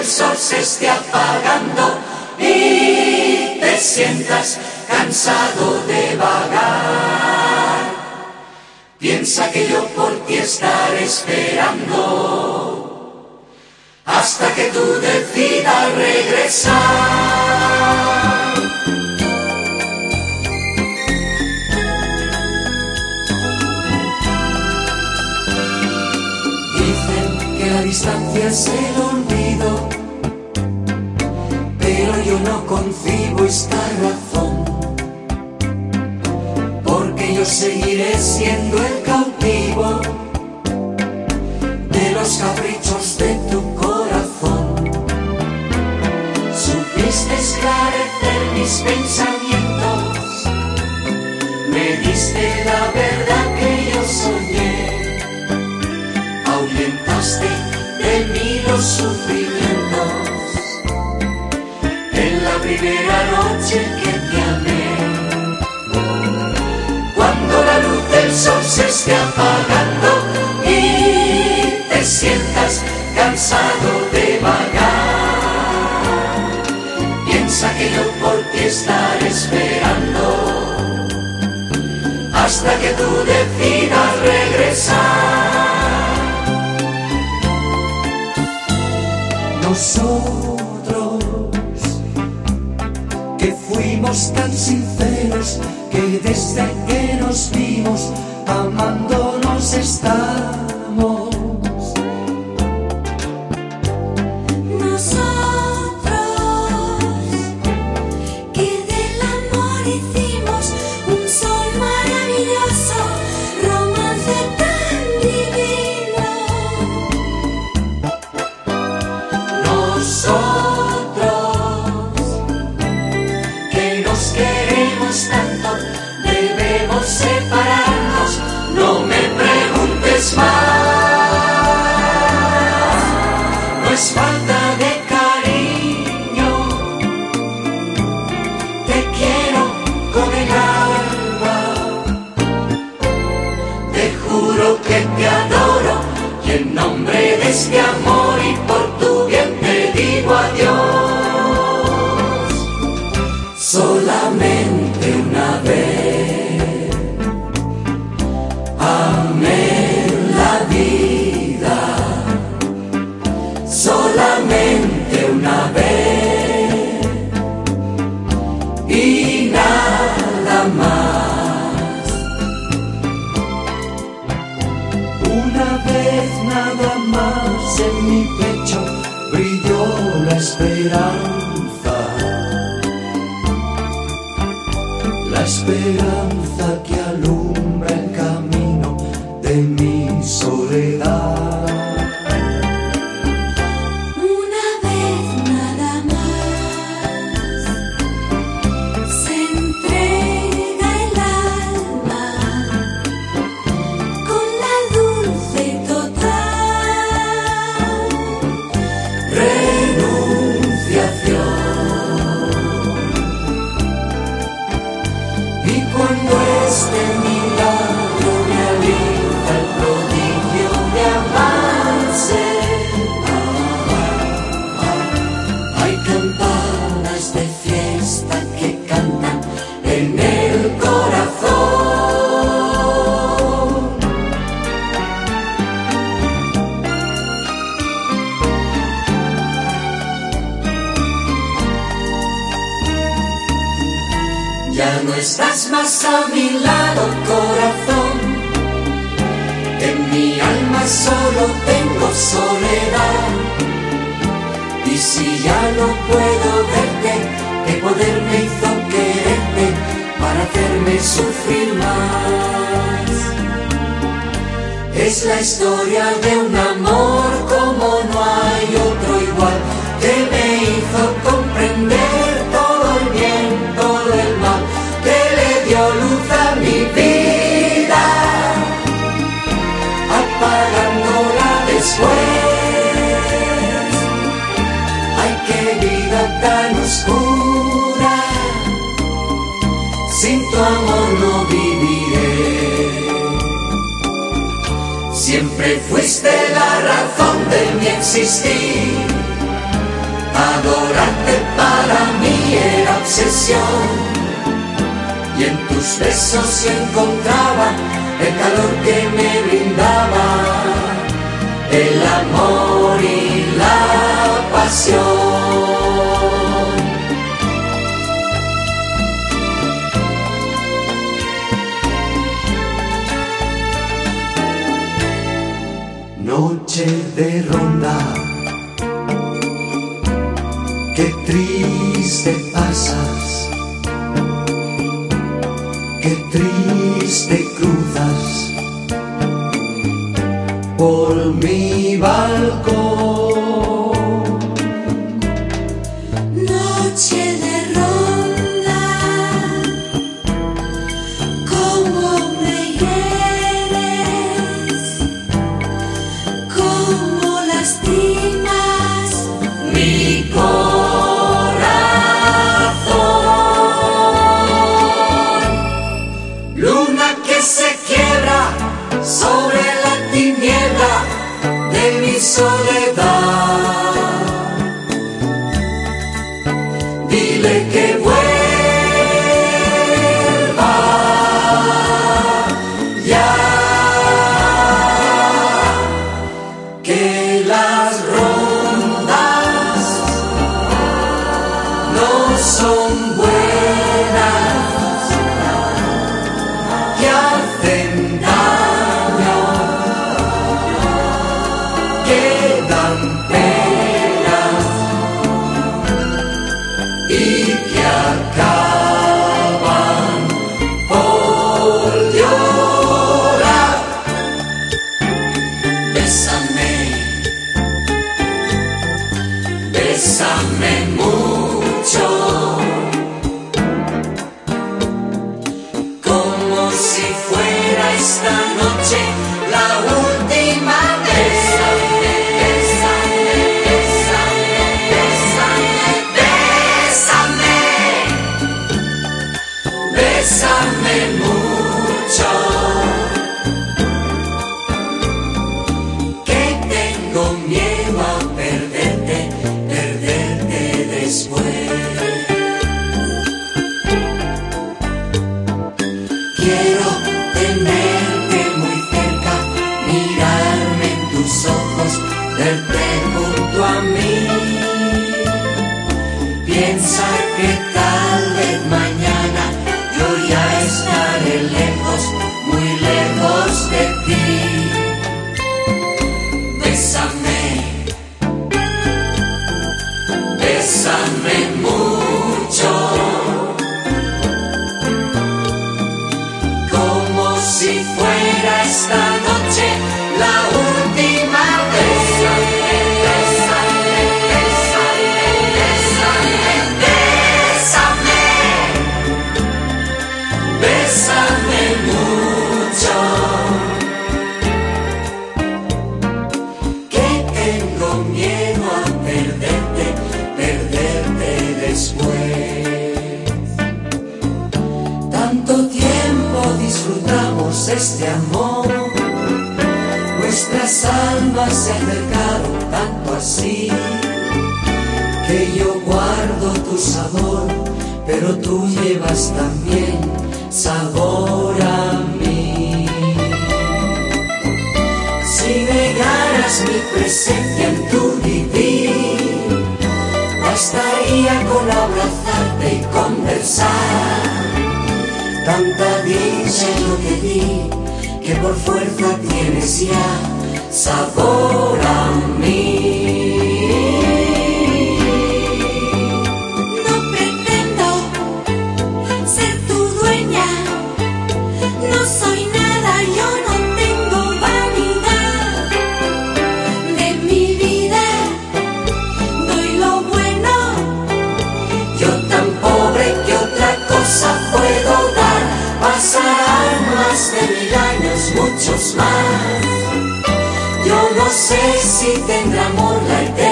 del sol se esté apagando y te sientas cansado de vagar. Piensa que yo por ti estaré esperando hasta que tú decidas regresar. la distancia yo seguiré siendo el cautivo de los caprichos de tu corazón. Supiste esclarecer mis pensamientos, me diste la verdad que yo soñé cansado de vagar, piensa que yo por ti estaré esperando hasta que tú decidas regresar. nosotros, que fuimos tan sinceros que desde que nos vimos amándonos estamos. este amor y por tu bien te digo adiós. Solamente. la esperanza ya no estás más a mi lado, corazón. En mi alma solo tengo soledad. Y si ya no puedo verte, qué poder me hizo quererte para hacerme sufrir más. Es la historia de un amor como Fuiste la razón de mi existir, Adorarte para mí era obsesión. Y en tus besos encontraba el calor que me brindaba, el amor y la pasión. Triste cruzas por mi soledad. Si fuera esta noche la última se han acercado tanto así, que yo guardo tu sabor, pero tú llevas también sabor a mí. Si negaras mi presencia en tu vivir, bastaría con abrazarte y conversar. Tanta dicha yo te di que por fuerza tienes ya sabor a mí. No pretendo ser tu dueña, no soy nada, yo no tengo vanidad de mi vida, doy lo bueno, Yo tan pobre que otra cosa puedo dar. Pasarán más de mil años, muchos más. No sé si tendrá amor la eternidad.